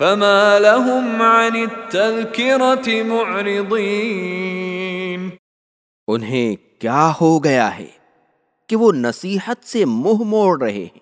فما لهم عن التذكرة معرضين۔ انہیں کیا ہو گیا ہے کہ وہ نصیحت سے منہ موڑ رہے ہیں؟